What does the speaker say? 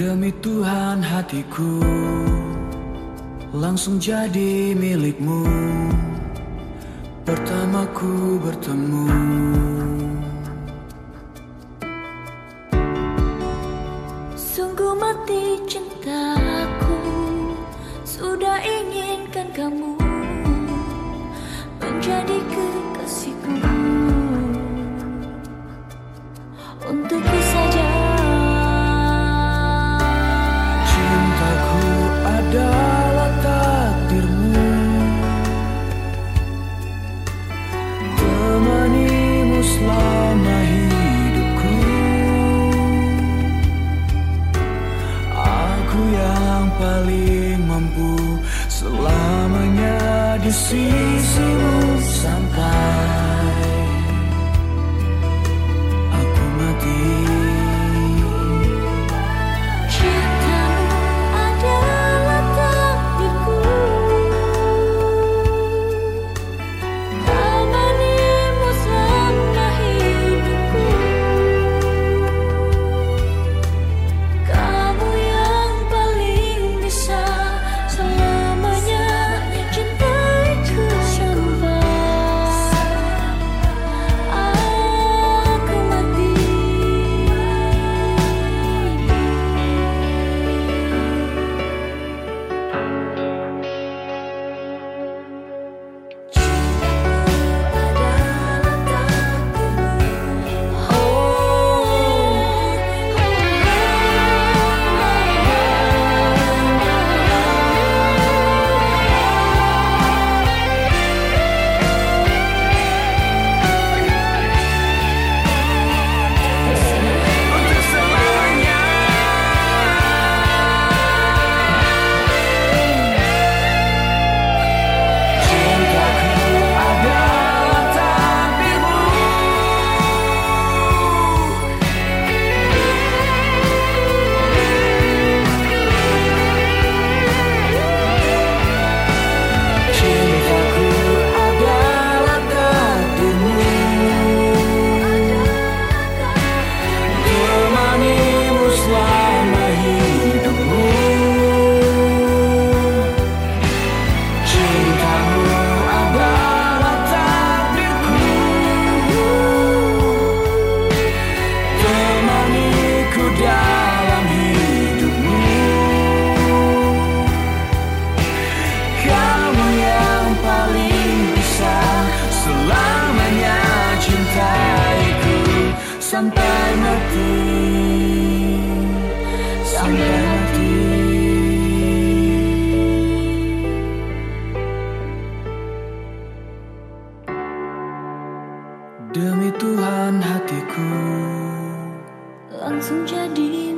Demi Tuhan hatiku langsung jadi milikmu. Pertama ku bertemu Sudah inginkan kamu Menjadi kekasihku paling mampu Selamanya di sisimu sampai Sampai mati. Sampai mati. Demi Tuhan hatiku Langsung jadi